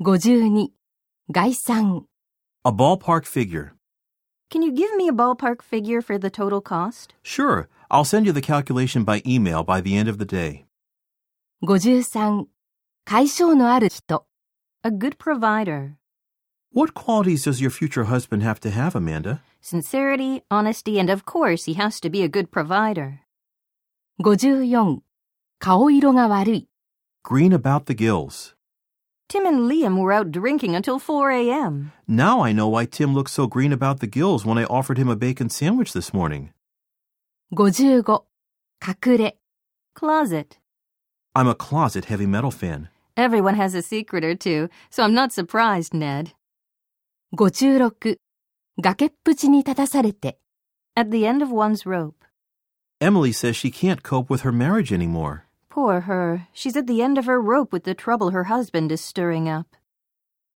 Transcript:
52. 概算 A ballpark figure. Can you give me a ballpark figure for the total cost? Sure, I'll send you the calculation by email by the end of the day. 53. 甲斐性のある人 A good provider. What qualities does your future husband have to have, Amanda? Sincerity, honesty, and of course, he has to be a good provider. 54. 顔色が悪い Green about the gills. Tim and Liam were out drinking until 4 a.m. Now I know why Tim looked so green about the gills when I offered him a bacon sandwich this morning. 55隠れ Closet. I'm a closet heavy metal fan. Everyone has a secret or two, so I'm not surprised, Ned. 56崖っぷちに立たされて At the end of one's rope. Emily says she can't cope with her marriage anymore. Poor her. She's at the end of her rope with the trouble her husband is stirring up.